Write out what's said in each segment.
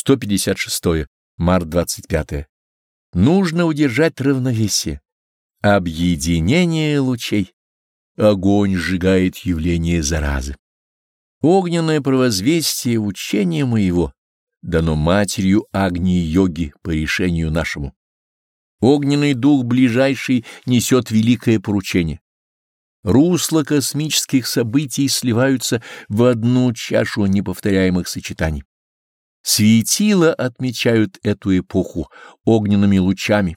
156. Март 25. Нужно удержать равновесие. Объединение лучей. Огонь сжигает явление заразы. Огненное провозвестие учения моего дано матерью Агни-йоги по решению нашему. Огненный дух ближайший несет великое поручение. Русла космических событий сливаются в одну чашу неповторяемых сочетаний. Светила отмечают эту эпоху огненными лучами,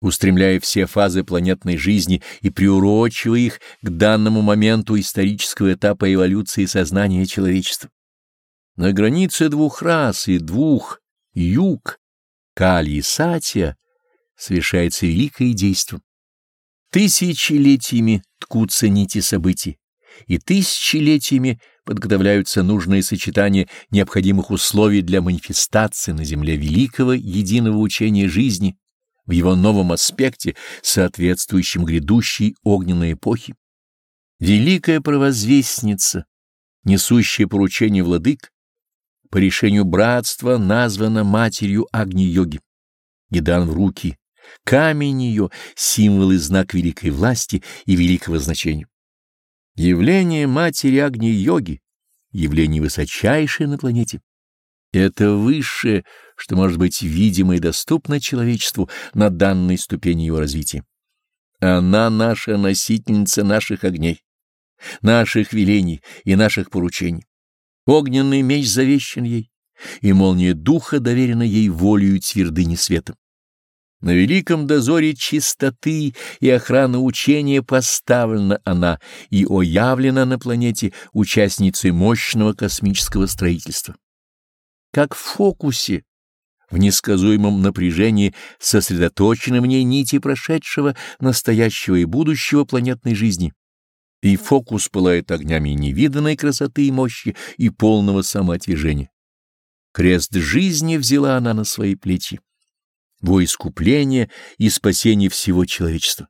устремляя все фазы планетной жизни и приурочивая их к данному моменту исторического этапа эволюции сознания человечества. На границе двух рас и двух юг, Кали и Сатия, совершается великое действо. Тысячелетиями ткутся нити событий, и тысячелетиями подготовляются нужные сочетания необходимых условий для манифестации на земле великого единого учения жизни в его новом аспекте, соответствующем грядущей огненной эпохе. Великая провозвестница, несущая поручение владык, по решению братства названа матерью Агни-йоги и в руки камень ее — символ и знак великой власти и великого значения. Явление матери Агни-йоги — явление высочайшее на планете. Это высшее, что может быть видимо и доступно человечеству на данной ступени его развития. Она наша носительница наших огней, наших велений и наших поручений. Огненный меч завещен ей, и молния духа доверена ей волею твердыни света. На великом дозоре чистоты и охраны учения поставлена она и оявлена на планете участницей мощного космического строительства. Как в фокусе, в несказуемом напряжении сосредоточены в ней нити прошедшего, настоящего и будущего планетной жизни, и фокус пылает огнями невиданной красоты и мощи и полного самоотвержения. Крест жизни взяла она на свои плечи во искупление и спасение всего человечества.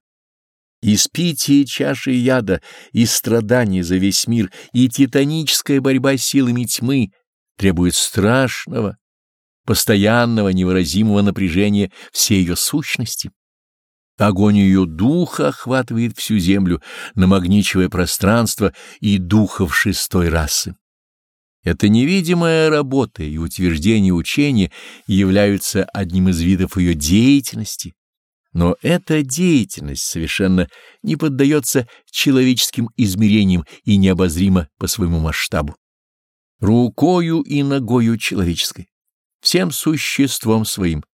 Испитие чаши яда и страдания за весь мир и титаническая борьба с силами тьмы требует страшного, постоянного невыразимого напряжения всей ее сущности. Огонь ее духа охватывает всю землю, намагничивая пространство и духов шестой расы. Эта невидимая работа и утверждение учения являются одним из видов ее деятельности, но эта деятельность совершенно не поддается человеческим измерениям и необозрима по своему масштабу. Рукою и ногою человеческой, всем существом своим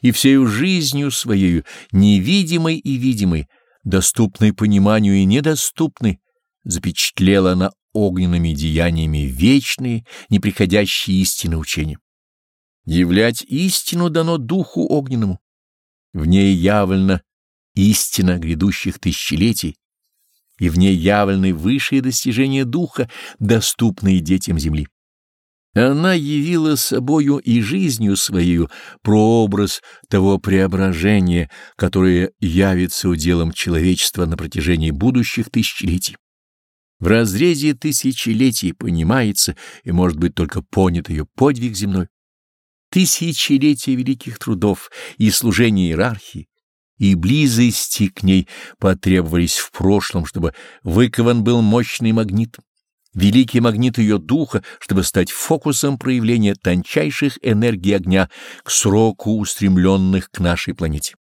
и всею жизнью своею, невидимой и видимой, доступной пониманию и недоступной, запечатлела она огненными деяниями вечные, неприходящие истины учения. Являть истину дано духу огненному. В ней явлена истина грядущих тысячелетий, и в ней явлены высшие достижения духа, доступные детям земли. Она явила собою и жизнью своей прообраз того преображения, которое явится уделом человечества на протяжении будущих тысячелетий. В разрезе тысячелетий понимается и может быть только понят ее подвиг земной. Тысячелетия великих трудов и служения иерархии и близости к ней потребовались в прошлом, чтобы выкован был мощный магнит, великий магнит ее духа, чтобы стать фокусом проявления тончайших энергий огня к сроку устремленных к нашей планете.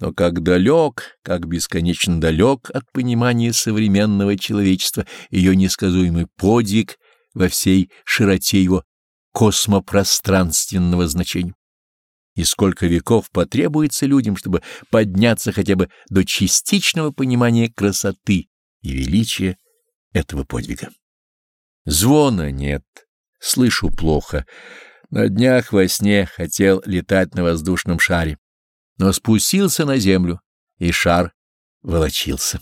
Но как далек, как бесконечно далек от понимания современного человечества ее несказуемый подвиг во всей широте его космопространственного значения. И сколько веков потребуется людям, чтобы подняться хотя бы до частичного понимания красоты и величия этого подвига. Звона нет, слышу плохо. На днях во сне хотел летать на воздушном шаре но спустился на землю, и шар волочился.